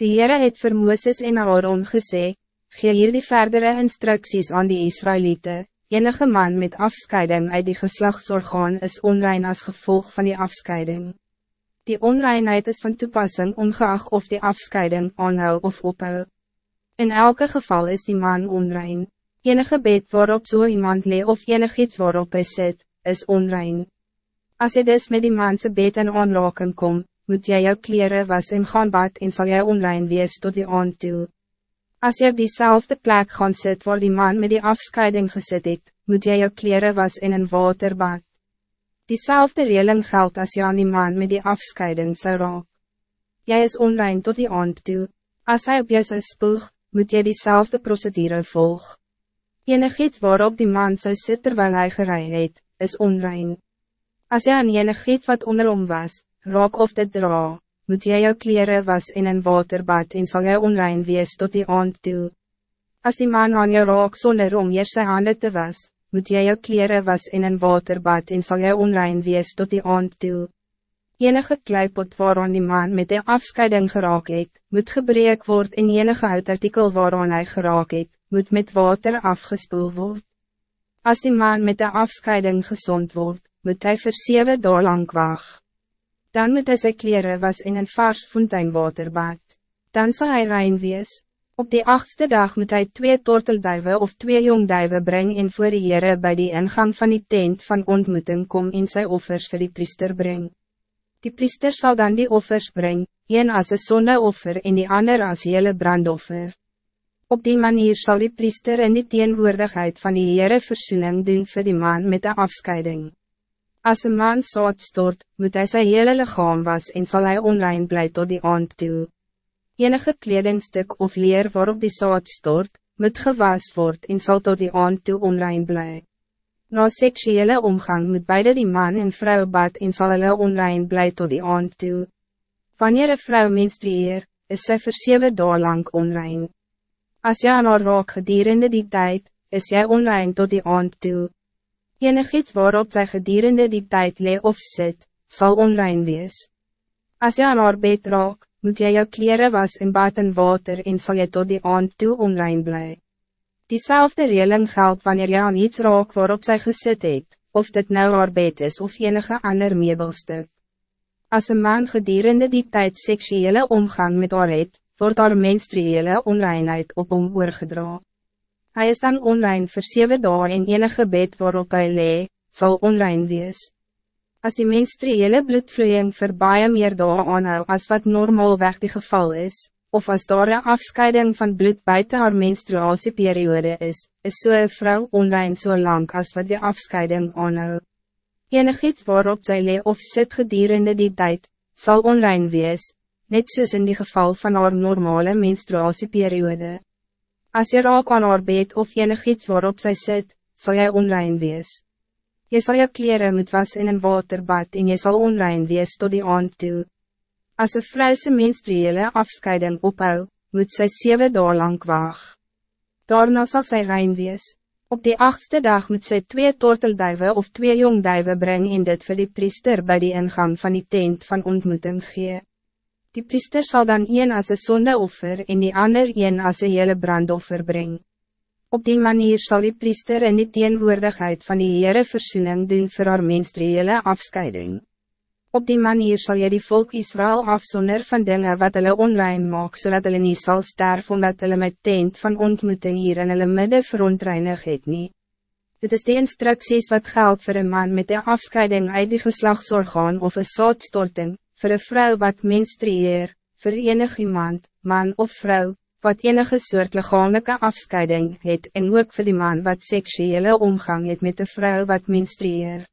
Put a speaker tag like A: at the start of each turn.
A: Die Heere het vir Mooses en Aaron gesê, gee hier die verdere instructies aan die Israëlieten. enige man met afscheiding uit die geslachtsorgaan is onrein als gevolg van die afscheiding. Die onreinheid is van toepassing ongeacht of die afscheiding aanhou of ophou. In elke geval is die man onrein. Enige bed waarop zo so iemand lee of enig iets waarop hij zit, is onrein. Als je dus met die manse bed en aanraken kom, moet jy jou kleren was en gaan bad en zal jy onrein wees tot die aand toe. Als je op diezelfde plek gaan sit waar die man met die afscheiding gezet het, moet jy jou kleren was in een waterbad. Diezelfde reling geldt als je aan die man met die afscheiding zou raak. Jij is onrein tot die aand toe. Als hij op jou zou spoeg, moet jy diezelfde procedure volg. Enig iets waarop die man zou sit terwijl hij gerei het, is onrein. Als jy aan enig iets wat onderom was, raak of dit dra, moet jy jou kleren was in een waterbad en zal jy onrein wees tot die aand toe. Als die man aan jou raak sonder om eers sy hande te was, moet jy jou kleren was in een waterbad en zal jy onrein wees tot die aand toe. Enige kleipot waaraan die man met de afscheiding geraak het, moet gebreek word en enige houtartikel waaraan hij geraak het, moet met water afgespoeld worden. Als die man met de afscheiding gezond wordt, moet hij voor zeven dagen lang wachten. Dan moet hij zijn kleren was in een vars fonteinwater bad. Dan zal hij rein wees. Op die achtste dag moet hij twee tortelduiven of twee jongduiven brengen in voor de Heere bij die ingang van die tent van ontmoeting kom in zijn offers voor die priester brengen. Die priester zal dan die offers brengen, een als een zonneoffer en die ander als hele brandoffer. Op die manier zal die priester in die teenwoordigheid van die Heere verzoening doen voor die man met de afscheiding. Als een man zout stort, moet hij zijn hele lichaam was en zal hij online blij tot die aand toe. Enige kledingstuk of leer waarop die zout stort, moet gewas worden en zal tot die aand toe online blij. Na seksuele omgang moet beide die man en vrouw bad en zal hulle online blij tot die aand toe. Wanneer een vrouw menstrueer, is sy vir 7 dagen lang online. Als jy aan haar raak gedurende die tijd, is jy online tot die aand toe. Enig iets waarop zij gedurende die tijd lee of zit, zal onrein wees. Als je aan haar bed raak, moet je jou kleren was in bad en water en zal je tot die aand toe onrein blij. Diezelfde reling geldt wanneer je aan iets raak waarop zij gezet het, of dit nou haar bed is of enige ander meubelstuk. Als een man gedurende die tijd seksuele omgang met haar het, wordt haar menstruele onreinheid op hom oorgedra. Hij is dan onrein voor zeven dagen in enige bed waarop hij lee, zal onrein wees. Als die menstruele bloedvloeiing voor baie meer dagen aanhou as wat normaalweg die geval is, of als daar een afscheiding van bloed buiten haar menstruatieperiode is, is so een vrouw onrein zo so lang als wat die afscheiding aanhou. Enig iets waarop zij lee of sit gedurende die tijd, zal onrein wees, net soos in die geval van haar normale menstruatieperiode. Als je raak aan haar bed of enig iets waarop zij zit, zal jij onrein wees. Je zal je kleren moet was in een waterbad en je zal onrein wees tot die aand toe. Als een vrouwse menstruele afscheiding ophou, moet zij zeven dagen lang waag. Daarna zal zij rein wees. Op die achtste dag moet zij twee tortelduiven of twee jongduiven brengen in dit vir die priester bij die ingang van die tent van ontmoeting gee. Die priester zal dan een als een zondeoffer en die ander een als een hele brandoffer brengen. Op die manier zal die priester in die teenwoordigheid van die Heere verzoening doen voor haar menstruele afscheiding. Op die manier zal je die volk Israël afzonder van dingen wat hulle onrein maak, zodat hulle niet zal sterven omdat hulle met tent van ontmoeting hier in hulle midden verontreinig het nie. Dit is de instructies wat geldt voor een man met de afscheiding uit die geslachtsorgaan of een zaadstorting, voor een vrouw wat menstrueer, voor enig iemand, man of vrouw, wat enige soort lichamelijke afscheiding het en ook voor die man wat seksuele omgang het met de vrouw wat menstrueer.